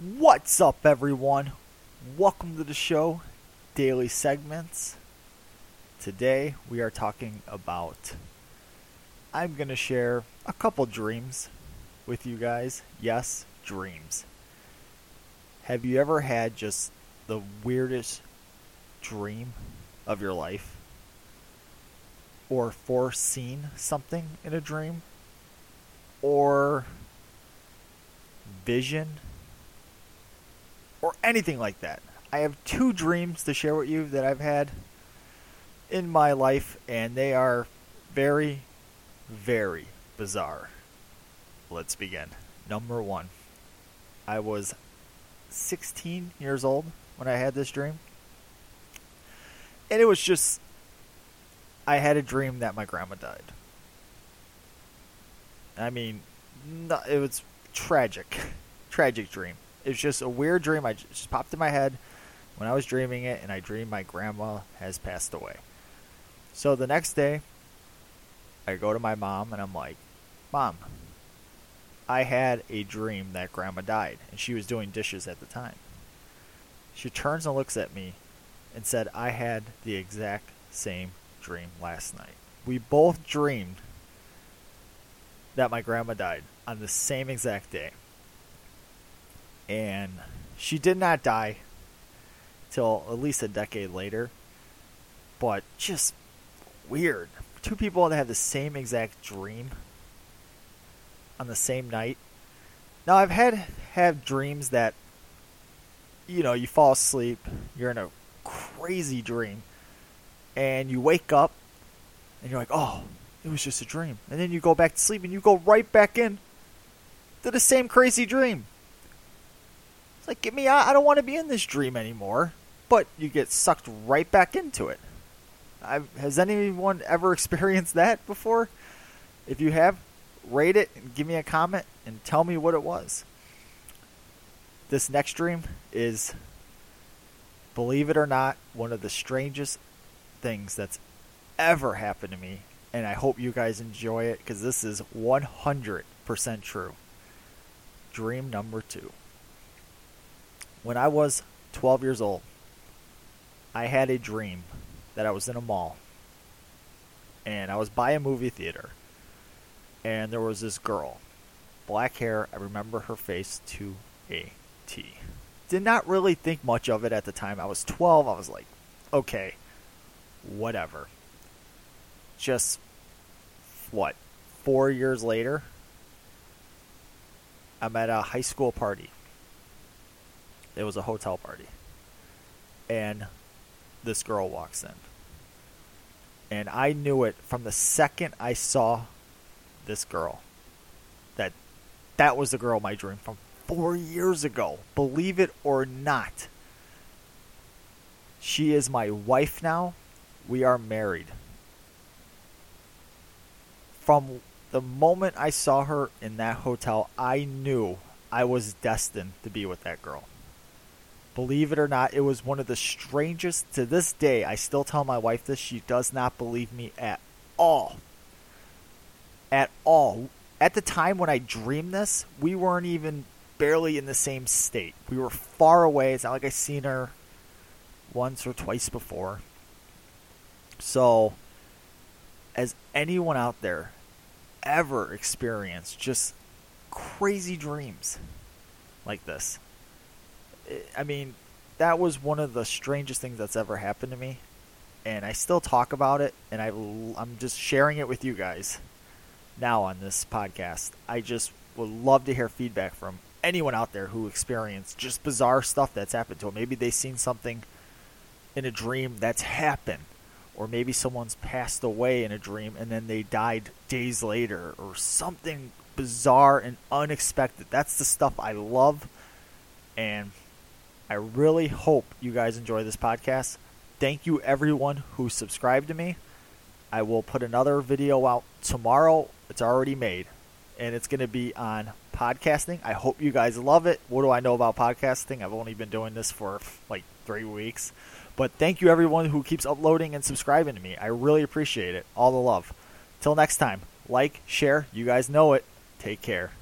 What's up, everyone? Welcome to the show, Daily Segments. Today we are talking about. I'm going to share a couple dreams with you guys. Yes, dreams. Have you ever had just the weirdest dream of your life? Or foreseen something in a dream? Or vision? Or anything like that. I have two dreams to share with you that I've had in my life, and they are very, very bizarre. Let's begin. Number one, I was 16 years old when I had this dream. And it was just, I had a dream that my grandma died. I mean, it was tragic. tragic dream. It was just a weird dream. I just popped in my head when I was dreaming it, and I dreamed my grandma has passed away. So the next day, I go to my mom and I'm like, Mom, I had a dream that grandma died, and she was doing dishes at the time. She turns and looks at me and said, I had the exact same dream last night. We both dreamed that my grandma died on the same exact day. And she did not die till at least a decade later. But just weird. Two people that have the same exact dream on the same night. Now I've had have dreams that you know, you fall asleep, you're in a crazy dream, and you wake up and you're like, "Oh, it was just a dream." And then you go back to sleep and you go right back in to the same crazy dream. Like, "Get me out. I don't want to be in this dream anymore." But you get sucked right back into it. I've, has anyone ever experienced that before? If you have, rate it and give me a comment and tell me what it was. This next dream is, believe it or not, one of the strangest things that's ever happened to me. And I hope you guys enjoy it because this is 100% true. Dream number two. When I was 12 years old, I had a dream that I was in a mall and I was by a movie theater and there was this girl, black hair. I remember her face to a T. Did not really think much of it at the time. I was 12. I was like, okay, whatever. Just what? Four years later, I'm at a high school party. It was a hotel party. And this girl walks in. And I knew it from the second I saw this girl. That that was the girl my dream from 4 years ago. Believe it or not. She is my wife now. We are married. From the moment I saw her in that hotel, I knew I was destined to be with that girl. Believe it or not, it was one of the strangest. To this day, I still tell my wife this. She does not believe me at all. At all. At the time when I dreamed this, we weren't even barely in the same state. We were far away. It's not like I seen her once or twice before. So, as anyone out there ever experienced just crazy dreams like this? I mean, that was one of the strangest things that's ever happened to me, and I still talk about it, and I, I'm just sharing it with you guys now on this podcast. I just would love to hear feedback from anyone out there who experienced just bizarre stuff that's happened to them. Maybe they've seen something in a dream that's happened, or maybe someone's passed away in a dream and then they died days later, or something bizarre and unexpected. That's the stuff I love, and I really hope you guys enjoy this podcast. Thank you, everyone who subscribed to me. I will put another video out tomorrow. It's already made, and it's going to be on podcasting. I hope you guys love it. What do I know about podcasting? I've only been doing this for like three weeks. But thank you, everyone who keeps uploading and subscribing to me. I really appreciate it. All the love. Till next time, like, share. You guys know it. Take care.